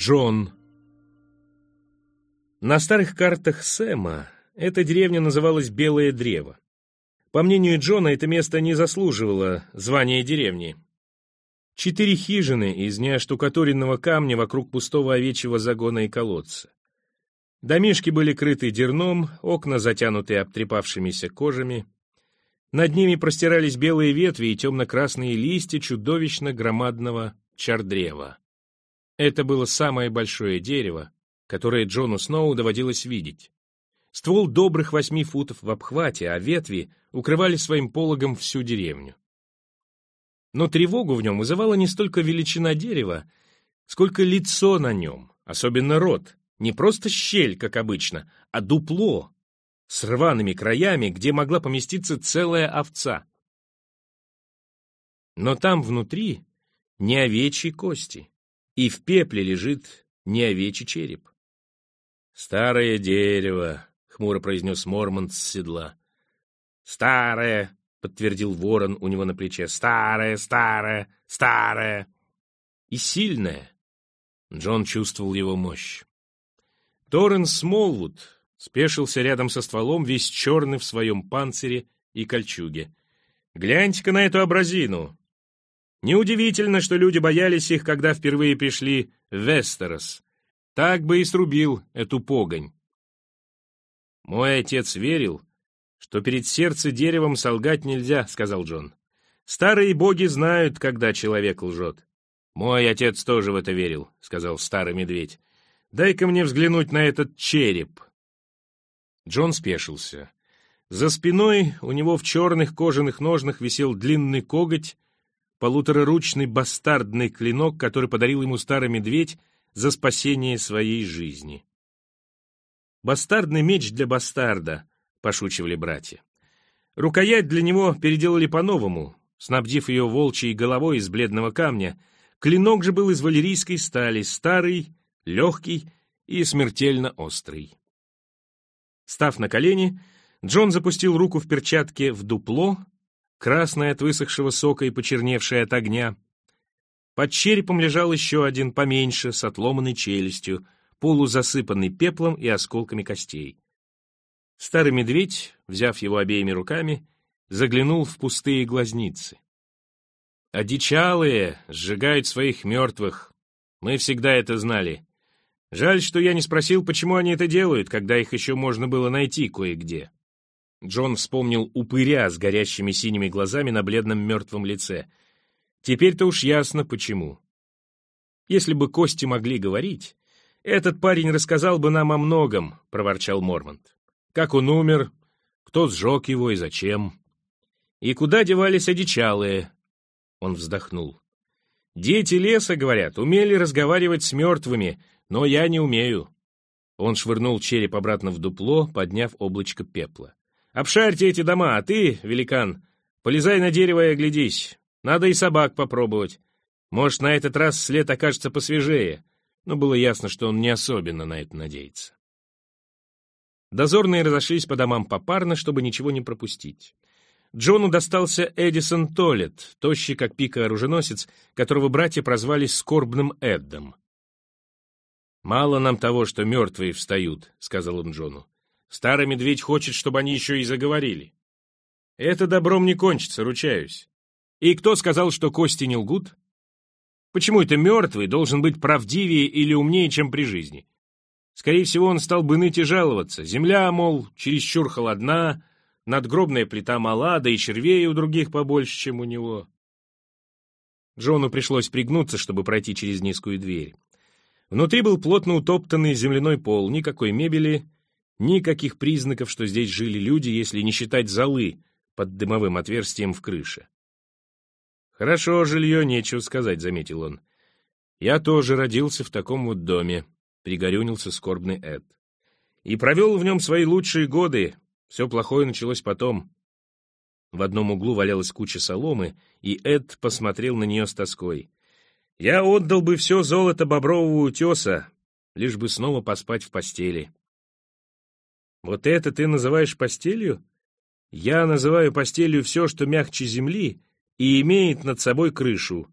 Джон. На старых картах Сэма эта деревня называлась Белое Древо. По мнению Джона, это место не заслуживало звания деревни. Четыре хижины из неоштукатуренного камня вокруг пустого овечьего загона и колодца. Домишки были крыты дерном, окна затянуты обтрепавшимися кожами. Над ними простирались белые ветви и темно-красные листья чудовищно громадного чардрева. Это было самое большое дерево, которое Джону Сноу доводилось видеть. Ствол добрых восьми футов в обхвате, а ветви укрывали своим пологом всю деревню. Но тревогу в нем вызывала не столько величина дерева, сколько лицо на нем, особенно рот, не просто щель, как обычно, а дупло с рваными краями, где могла поместиться целая овца. Но там внутри не овечьи кости, и в пепле лежит не овечий череп. «Старое дерево», — хмуро произнес Мормонт с седла. «Старое», — подтвердил ворон у него на плече. «Старое, старое, старое!» «И сильное!» Джон чувствовал его мощь. Торрен Смолвуд спешился рядом со стволом, весь черный в своем панцире и кольчуге. «Гляньте-ка на эту абразину!» Неудивительно, что люди боялись их, когда впервые пришли в Вестерос. Так бы и срубил эту погонь. Мой отец верил, что перед сердце деревом солгать нельзя, сказал Джон. Старые боги знают, когда человек лжет. Мой отец тоже в это верил, сказал старый медведь. Дай-ка мне взглянуть на этот череп. Джон спешился. За спиной у него в черных кожаных ножнах висел длинный коготь, полутораручный бастардный клинок, который подарил ему старый медведь за спасение своей жизни. «Бастардный меч для бастарда», — пошучивали братья. Рукоять для него переделали по-новому, снабдив ее волчьей головой из бледного камня. Клинок же был из валерийской стали, старый, легкий и смертельно острый. Став на колени, Джон запустил руку в перчатке в дупло, красное от высохшего сока и почерневшее от огня. Под черепом лежал еще один поменьше, с отломанной челюстью, полузасыпанный пеплом и осколками костей. Старый медведь, взяв его обеими руками, заглянул в пустые глазницы. «Одичалые сжигают своих мертвых. Мы всегда это знали. Жаль, что я не спросил, почему они это делают, когда их еще можно было найти кое-где». Джон вспомнил упыря с горящими синими глазами на бледном мертвом лице. Теперь-то уж ясно, почему. Если бы кости могли говорить, этот парень рассказал бы нам о многом, — проворчал Мормонт. Как он умер, кто сжег его и зачем. И куда девались одичалые? Он вздохнул. Дети леса, говорят, умели разговаривать с мертвыми, но я не умею. Он швырнул череп обратно в дупло, подняв облачко пепла. «Обшарьте эти дома, а ты, великан, полезай на дерево и оглядись. Надо и собак попробовать. Может, на этот раз след окажется посвежее». Но было ясно, что он не особенно на это надеется. Дозорные разошлись по домам попарно, чтобы ничего не пропустить. Джону достался Эдисон Толлет, тощий как пика-оруженосец, которого братья прозвали Скорбным Эддом. «Мало нам того, что мертвые встают», — сказал он Джону. «Старый медведь хочет, чтобы они еще и заговорили. Это добром не кончится, ручаюсь. И кто сказал, что кости не лгут? Почему это мертвый должен быть правдивее или умнее, чем при жизни? Скорее всего, он стал бы ныть и жаловаться. Земля, мол, чересчур холодна, надгробная плита мала, да и червей у других побольше, чем у него. Джону пришлось пригнуться, чтобы пройти через низкую дверь. Внутри был плотно утоптанный земляной пол, никакой мебели, никаких признаков, что здесь жили люди, если не считать золы под дымовым отверстием в крыше. «Хорошо жилье, нечего сказать», — заметил он. «Я тоже родился в таком вот доме. — пригорюнился скорбный Эд. «И провел в нем свои лучшие годы. Все плохое началось потом». В одном углу валялась куча соломы, и Эд посмотрел на нее с тоской. «Я отдал бы все золото бобрового утеса, лишь бы снова поспать в постели». «Вот это ты называешь постелью?» «Я называю постелью все, что мягче земли и имеет над собой крышу».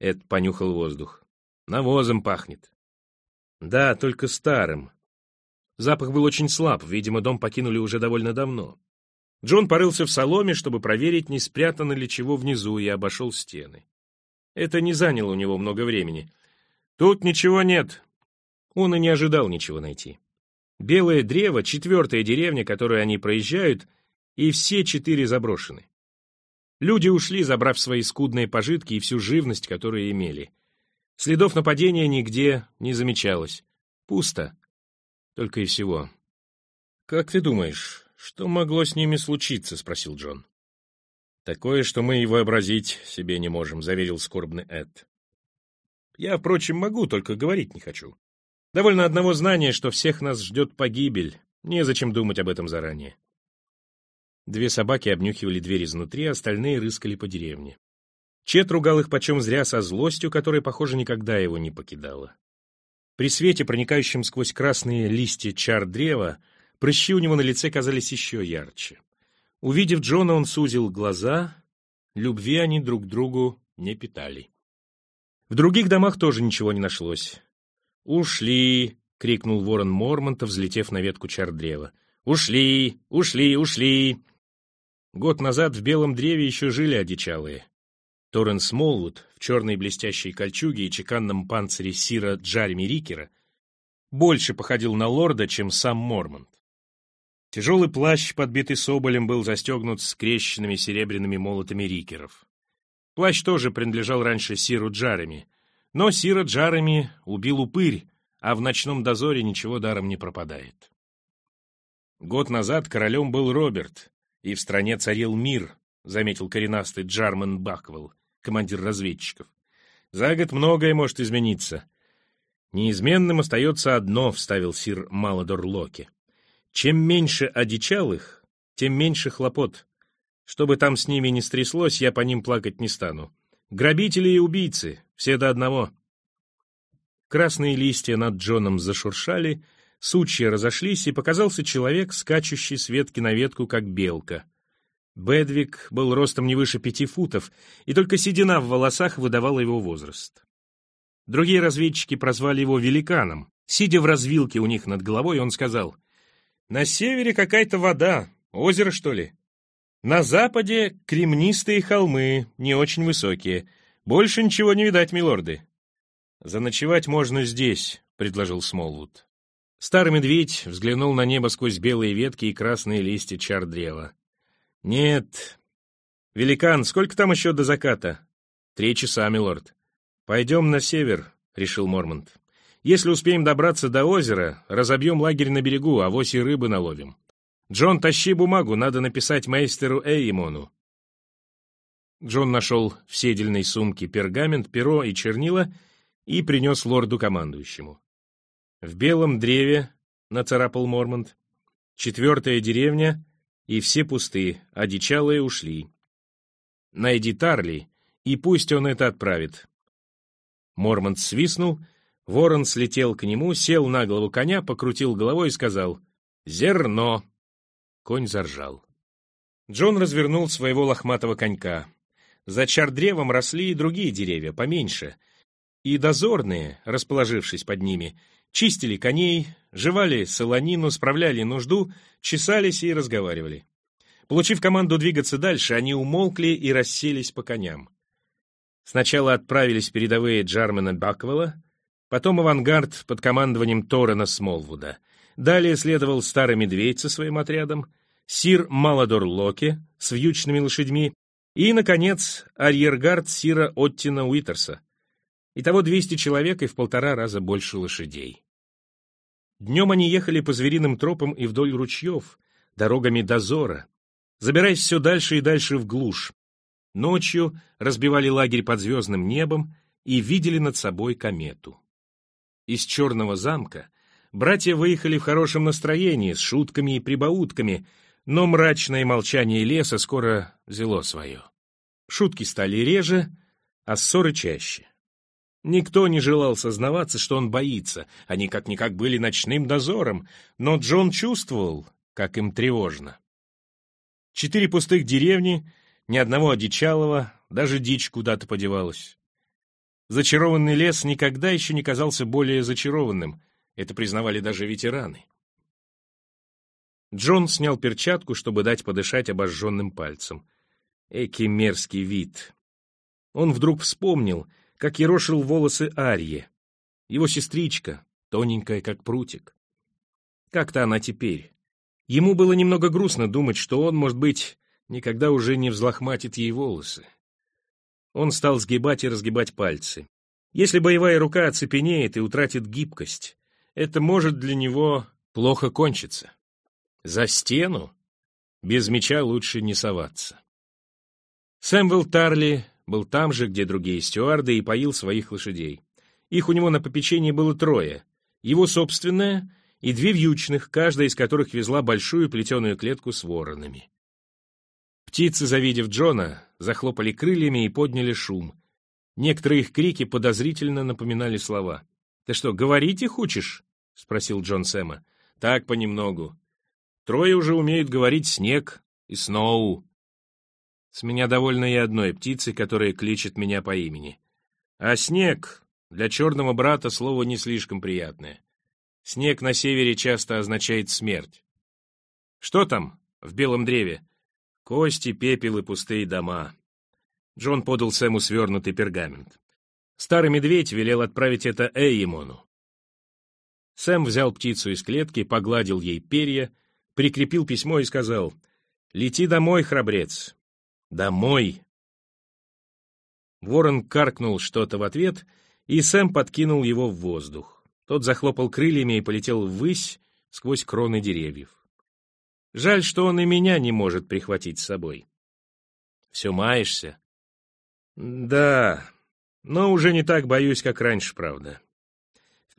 Эд понюхал воздух. «Навозом пахнет. Да, только старым. Запах был очень слаб, видимо, дом покинули уже довольно давно. Джон порылся в соломе, чтобы проверить, не спрятано ли чего внизу, и обошел стены. Это не заняло у него много времени. Тут ничего нет. Он и не ожидал ничего найти. Белое древо — четвертая деревня, которую они проезжают, и все четыре заброшены. Люди ушли, забрав свои скудные пожитки и всю живность, которую имели. Следов нападения нигде не замечалось. Пусто. Только и всего. «Как ты думаешь, что могло с ними случиться?» — спросил Джон. «Такое, что мы и вообразить себе не можем», — заверил скорбный Эд. «Я, впрочем, могу, только говорить не хочу. Довольно одного знания, что всех нас ждет погибель. Незачем думать об этом заранее». Две собаки обнюхивали дверь изнутри, остальные рыскали по деревне. Чет ругал их почем зря со злостью, которая, похоже, никогда его не покидала. При свете, проникающем сквозь красные листья чар древа, прыщи у него на лице казались еще ярче. Увидев Джона, он сузил глаза, любви они друг другу не питали. В других домах тоже ничего не нашлось. «Ушли!» — крикнул ворон Мормонта, взлетев на ветку чар древа. «Ушли! Ушли! Ушли!» Год назад в белом древе еще жили одичалые. Торрен Смолвуд в черной блестящей кольчуге и чеканном панцире Сира Джареми Рикера больше походил на лорда, чем сам Мормонт. Тяжелый плащ, подбитый соболем, был застегнут скрещенными серебряными молотами Рикеров. Плащ тоже принадлежал раньше Сиру Джареми, но Сира Джареми убил упырь, а в ночном дозоре ничего даром не пропадает. Год назад королем был Роберт, и в стране царил мир, заметил коренастый Джарман Баквелл командир разведчиков. «За год многое может измениться». «Неизменным остается одно», — вставил сир Маладор Локи. «Чем меньше одичалых, тем меньше хлопот. Что бы там с ними ни стряслось, я по ним плакать не стану. Грабители и убийцы, все до одного». Красные листья над Джоном зашуршали, сучья разошлись, и показался человек, скачущий с ветки на ветку, как белка. Бедвик был ростом не выше пяти футов, и только седина в волосах выдавала его возраст. Другие разведчики прозвали его великаном. Сидя в развилке у них над головой, он сказал, «На севере какая-то вода, озеро, что ли? На западе кремнистые холмы, не очень высокие. Больше ничего не видать, милорды». «Заночевать можно здесь», — предложил Смолвуд. Старый медведь взглянул на небо сквозь белые ветки и красные листья чар древа. «Нет. Великан, сколько там еще до заката?» «Три часа, милорд». «Пойдем на север», — решил Мормонт. «Если успеем добраться до озера, разобьем лагерь на берегу, а вось и рыбы наловим. Джон, тащи бумагу, надо написать мейстеру Эймону». Джон нашел в седельной сумке пергамент, перо и чернила и принес лорду-командующему. В белом древе, — нацарапал Мормонт, — четвертая деревня и все пусты, одичалые ушли. Найди Тарли, и пусть он это отправит. Мормонт свистнул, ворон слетел к нему, сел на голову коня, покрутил головой и сказал «Зерно!». Конь заржал. Джон развернул своего лохматого конька. За чардревом росли и другие деревья, поменьше, и дозорные, расположившись под ними, чистили коней, жевали солонину, справляли нужду, чесались и разговаривали. Получив команду двигаться дальше, они умолкли и расселись по коням. Сначала отправились передовые Джармена Баквелла, потом авангард под командованием Торрена Смолвуда. Далее следовал Старый Медведь со своим отрядом, Сир Маладор Локи с вьючными лошадьми и, наконец, арьергард Сира Оттина Уитерса. Итого 200 человек и в полтора раза больше лошадей. Днем они ехали по звериным тропам и вдоль ручьев, дорогами дозора, забираясь все дальше и дальше в глушь. Ночью разбивали лагерь под звездным небом и видели над собой комету. Из Черного замка братья выехали в хорошем настроении, с шутками и прибаутками, но мрачное молчание леса скоро взяло свое. Шутки стали реже, а ссоры чаще. Никто не желал сознаваться, что он боится. Они как-никак были ночным дозором, но Джон чувствовал, как им тревожно. Четыре пустых деревни, ни одного одичалого, даже дичь куда-то подевалась. Зачарованный лес никогда еще не казался более зачарованным. Это признавали даже ветераны. Джон снял перчатку, чтобы дать подышать обожженным пальцем. Эки мерзкий вид. Он вдруг вспомнил, как ерошил волосы Арье. Его сестричка, тоненькая, как прутик. Как-то она теперь. Ему было немного грустно думать, что он, может быть, никогда уже не взлохматит ей волосы. Он стал сгибать и разгибать пальцы. Если боевая рука оцепенеет и утратит гибкость, это может для него плохо кончиться. За стену без меча лучше не соваться. Сэмвелл Тарли был там же, где другие стюарды, и поил своих лошадей. Их у него на попечении было трое. Его собственная и две вьючных, каждая из которых везла большую плетеную клетку с воронами. Птицы, завидев Джона, захлопали крыльями и подняли шум. Некоторые их крики подозрительно напоминали слова. «Ты что, говорить их учишь?» — спросил Джон Сэма. «Так понемногу. Трое уже умеют говорить «снег» и «сноу». С меня довольно и одной птицы, которая кличет меня по имени. А «снег» для черного брата слово не слишком приятное. Снег на севере часто означает смерть. Что там в белом древе? Кости, пепел и пустые дома. Джон подал Сэму свернутый пергамент. Старый медведь велел отправить это Эйемону. Сэм взял птицу из клетки, погладил ей перья, прикрепил письмо и сказал, «Лети домой, храбрец, домой». Ворон каркнул что-то в ответ, и Сэм подкинул его в воздух. Тот захлопал крыльями и полетел ввысь сквозь кроны деревьев. Жаль, что он и меня не может прихватить с собой. Все маешься? Да, но уже не так боюсь, как раньше, правда.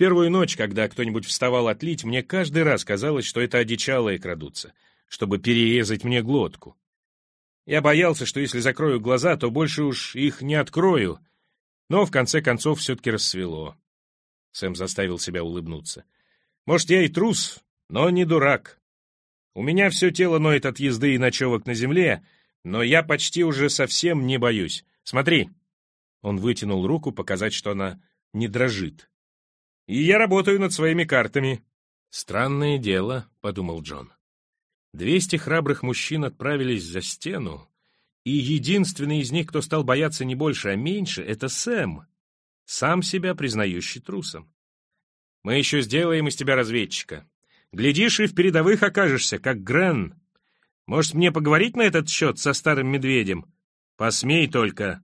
Первую ночь, когда кто-нибудь вставал отлить, мне каждый раз казалось, что это одичалые крадутся, чтобы перерезать мне глотку. Я боялся, что если закрою глаза, то больше уж их не открою, но в конце концов все-таки рассвело. Сэм заставил себя улыбнуться. «Может, я и трус, но не дурак. У меня все тело ноет от езды и ночевок на земле, но я почти уже совсем не боюсь. Смотри!» Он вытянул руку, показать, что она не дрожит. «И я работаю над своими картами». «Странное дело», — подумал Джон. Двести храбрых мужчин отправились за стену, и единственный из них, кто стал бояться не больше, а меньше, — это Сэм сам себя признающий трусом. Мы еще сделаем из тебя разведчика. Глядишь, и в передовых окажешься, как Грен. Может, мне поговорить на этот счет со старым медведем? Посмей только!»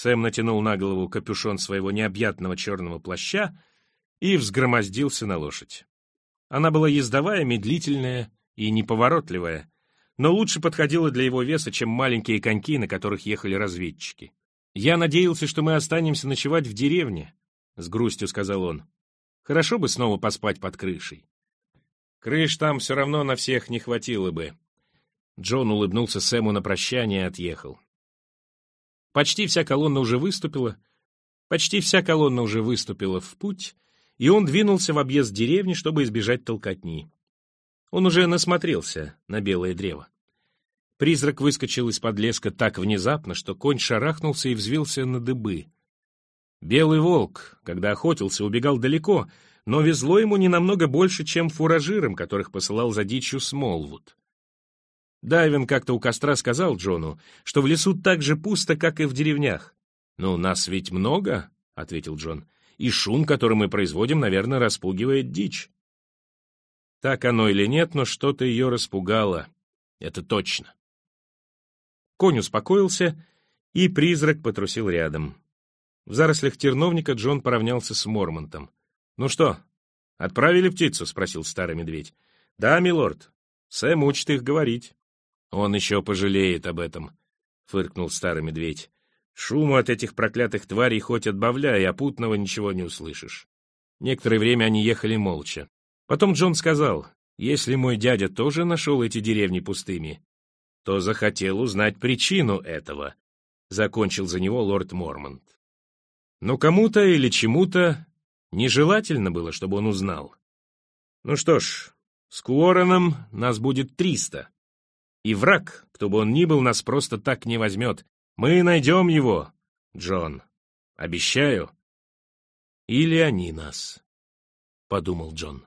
Сэм натянул на голову капюшон своего необъятного черного плаща и взгромоздился на лошадь. Она была ездовая, медлительная и неповоротливая, но лучше подходила для его веса, чем маленькие коньки, на которых ехали разведчики. «Я надеялся, что мы останемся ночевать в деревне», — с грустью сказал он. «Хорошо бы снова поспать под крышей». «Крыш там все равно на всех не хватило бы». Джон улыбнулся Сэму на прощание и отъехал. Почти вся колонна уже выступила, почти вся колонна уже выступила в путь, и он двинулся в объезд деревни, чтобы избежать толкотни. Он уже насмотрелся на белое древо. Призрак выскочил из-под леска так внезапно, что конь шарахнулся и взвился на дыбы. Белый волк, когда охотился, убегал далеко, но везло ему не намного больше, чем фуражирам, которых посылал за дичью Смолвуд. Дайвин как-то у костра сказал Джону, что в лесу так же пусто, как и в деревнях. «Ну, нас ведь много», — ответил Джон, — «и шум, который мы производим, наверное, распугивает дичь». Так оно или нет, но что-то ее распугало. Это точно. Конь успокоился, и призрак потрусил рядом. В зарослях терновника Джон поравнялся с Мормонтом. «Ну что, отправили птицу?» — спросил старый медведь. «Да, милорд. Сэм учит их говорить». «Он еще пожалеет об этом», — фыркнул старый медведь. «Шуму от этих проклятых тварей хоть отбавляй, а путного ничего не услышишь». Некоторое время они ехали молча. Потом Джон сказал, «Если мой дядя тоже нашел эти деревни пустыми, то захотел узнать причину этого, закончил за него лорд Мормонт. Но кому-то или чему-то нежелательно было, чтобы он узнал. Ну что ж, с Куороном нас будет триста. И враг, кто бы он ни был, нас просто так не возьмет. Мы найдем его, Джон. Обещаю. Или они нас. подумал Джон.